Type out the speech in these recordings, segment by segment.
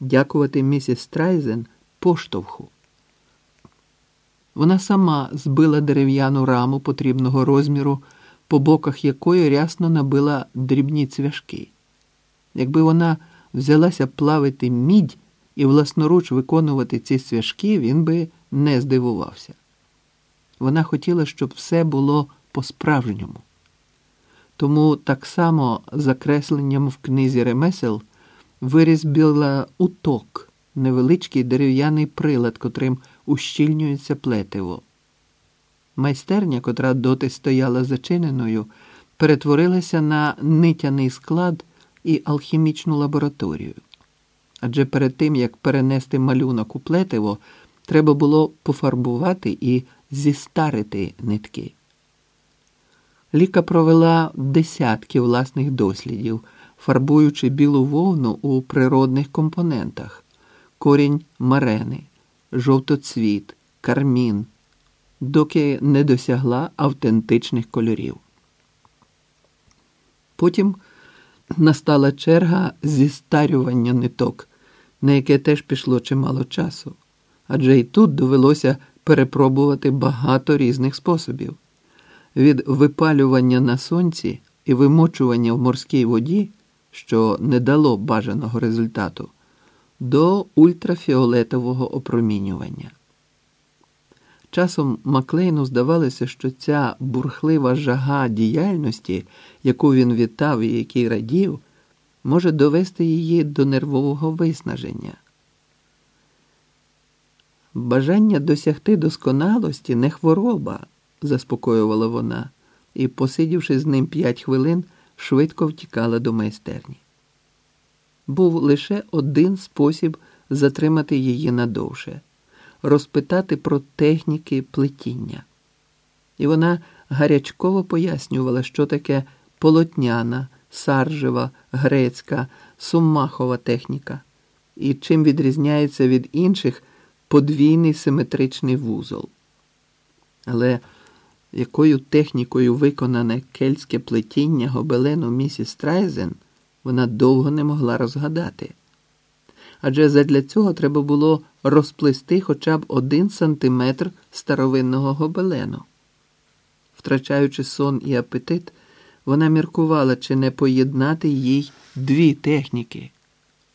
дякувати місіс Страйзен поштовху. Вона сама збила дерев'яну раму потрібного розміру, по боках якої рясно набила дрібні цвяшки. Якби вона взялася плавити мідь і власноруч виконувати ці цвяшки, він би не здивувався. Вона хотіла, щоб все було по-справжньому. Тому так само закресленням в книзі ремесел вирізбила уток, невеличкий дерев'яний прилад, котрим ущільнюється плетиво. Майстерня, котра доти стояла зачиненою, перетворилася на нитяний склад і алхімічну лабораторію. Адже перед тим, як перенести малюнок у плетиво, треба було пофарбувати і зістарити нитки. Ліка провела десятки власних дослідів, фарбуючи білу вовну у природних компонентах: корінь марени, жовтоцвіт, кармін, доки не досягла автентичних кольорів. Потім настала черга зістарювання ниток, на яке теж пішло чимало часу, адже й тут довелося перепробувати багато різних способів. Від випалювання на сонці і вимочування в морській воді, що не дало бажаного результату, до ультрафіолетового опромінювання. Часом Маклейну здавалося, що ця бурхлива жага діяльності, яку він вітав і який радів, може довести її до нервового виснаження. Бажання досягти досконалості не хвороба, заспокоювала вона, і, посидівши з ним п'ять хвилин, швидко втікала до майстерні. Був лише один спосіб затримати її надовше розпитати про техніки плетіння. І вона гарячково пояснювала, що таке полотняна, саржева, грецька, суммахова техніка і чим відрізняється від інших подвійний симетричний вузол. Але якою технікою виконане кельтське плетіння гобелену місіс Страйзен, вона довго не могла розгадати. Адже задля цього треба було розплести хоча б один сантиметр старовинного гобелену. Втрачаючи сон і апетит, вона міркувала, чи не поєднати їй дві техніки.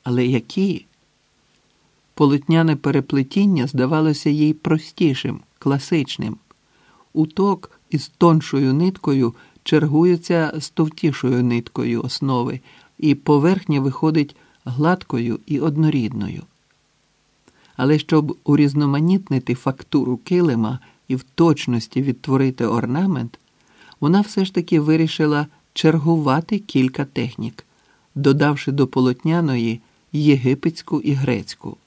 Але які? Полотняне переплетіння здавалося їй простішим, класичним. Уток із тоншою ниткою чергується з товтішою ниткою основи, і поверхня виходить гладкою і однорідною. Але щоб урізноманітнити фактуру килима і в точності відтворити орнамент, вона все ж таки вирішила чергувати кілька технік, додавши до полотняної єгипетську і грецьку.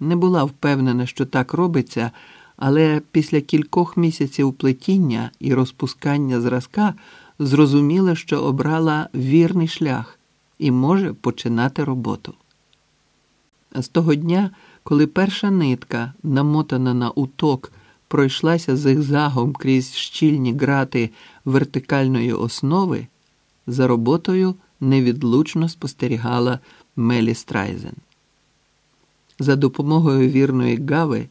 Не була впевнена, що так робиться, але після кількох місяців плетіння і розпускання зразка зрозуміла, що обрала вірний шлях і може починати роботу. З того дня, коли перша нитка, намотана на уток, пройшлася зигзагом крізь щільні грати вертикальної основи, за роботою невідлучно спостерігала Мелі Страйзен. За допомогою вірної гави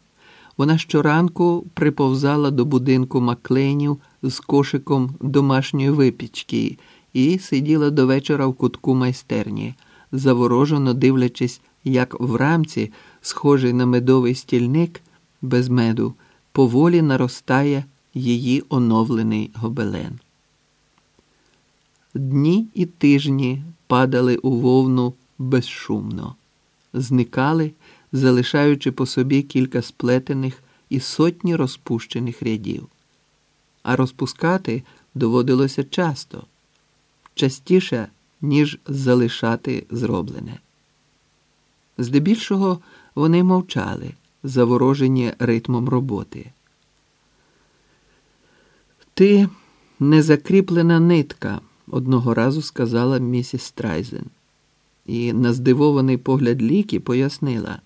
вона щоранку приповзала до будинку Маклейнів з кошиком домашньої випічки і сиділа до вечора в кутку майстерні, заворожено дивлячись, як в рамці, схожий на медовий стільник без меду, поволі наростає її оновлений гобелен. Дні і тижні падали у вовну безшумно, зникали, залишаючи по собі кілька сплетених і сотні розпущених рядів. А розпускати доводилося часто частіше, ніж залишати зроблене. Здебільшого вони мовчали, заворожені ритмом роботи. Ти незакріплена нитка, одного разу сказала місіс Страйзен, і на здивований погляд ліки пояснила,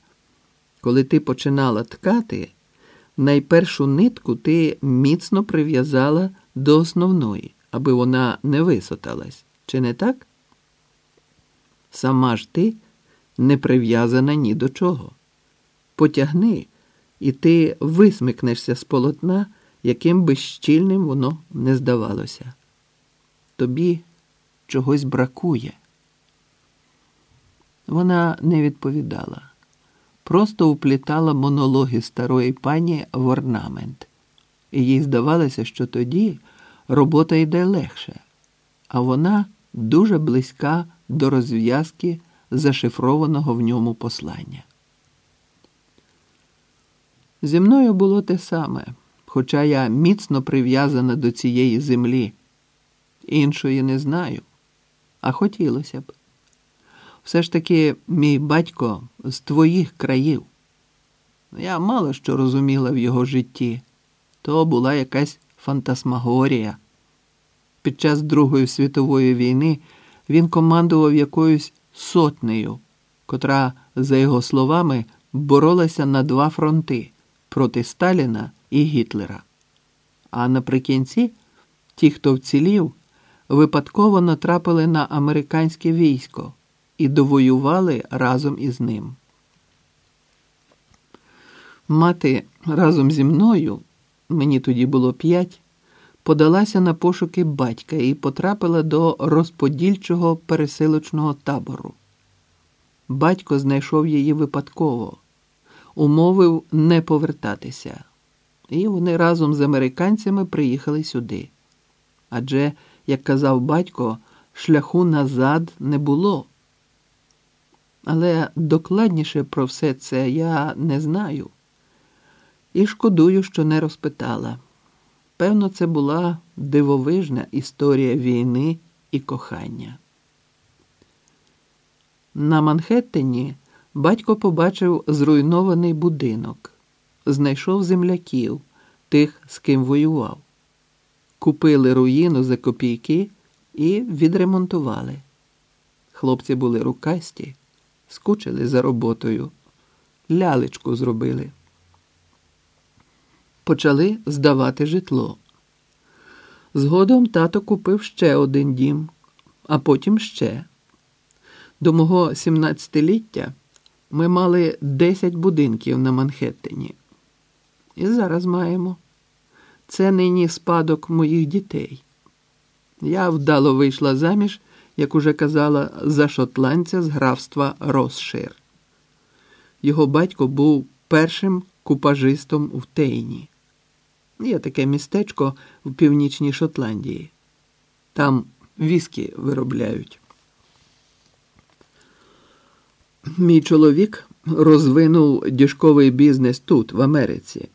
коли ти починала ткати, найпершу нитку ти міцно прив'язала до основної аби вона не висоталась, чи не так? Сама ж ти не прив'язана ні до чого. Потягни, і ти висмикнешся з полотна, яким би щільним воно не здавалося. Тобі чогось бракує. Вона не відповідала, просто уплітала монологи старої пані в орнамент, і їй здавалося, що тоді робота йде легше, а вона дуже близька до розв'язки зашифрованого в ньому послання. Зі мною було те саме, хоча я міцно прив'язана до цієї землі. Іншої не знаю, а хотілося б. Все ж таки, мій батько з твоїх країв. Я мало що розуміла в його житті, то була якась фантасмагорія. Під час Другої світової війни він командував якоюсь сотнею, котра, за його словами, боролася на два фронти проти Сталіна і Гітлера. А наприкінці ті, хто вцілів, випадково натрапили на американське військо і довоювали разом із ним. Мати разом зі мною, мені тоді було п'ять, подалася на пошуки батька і потрапила до розподільчого пересилочного табору. Батько знайшов її випадково, умовив не повертатися, і вони разом з американцями приїхали сюди. Адже, як казав батько, шляху назад не було. Але докладніше про все це я не знаю і шкодую, що не розпитала. Певно, це була дивовижна історія війни і кохання. На Манхеттені батько побачив зруйнований будинок, знайшов земляків, тих, з ким воював. Купили руїну за копійки і відремонтували. Хлопці були рукасті, скучили за роботою, лялечку зробили. Почали здавати житло. Згодом тато купив ще один дім, а потім ще. До мого 17-ліття ми мали 10 будинків на Манхеттені. І зараз маємо. Це нині спадок моїх дітей. Я вдало вийшла заміж, як уже казала, за шотландця з графства Росшир. Його батько був першим купажистом в Тейні. Є таке містечко в північній Шотландії. Там віскі виробляють. Мій чоловік розвинув діжковий бізнес тут, в Америці.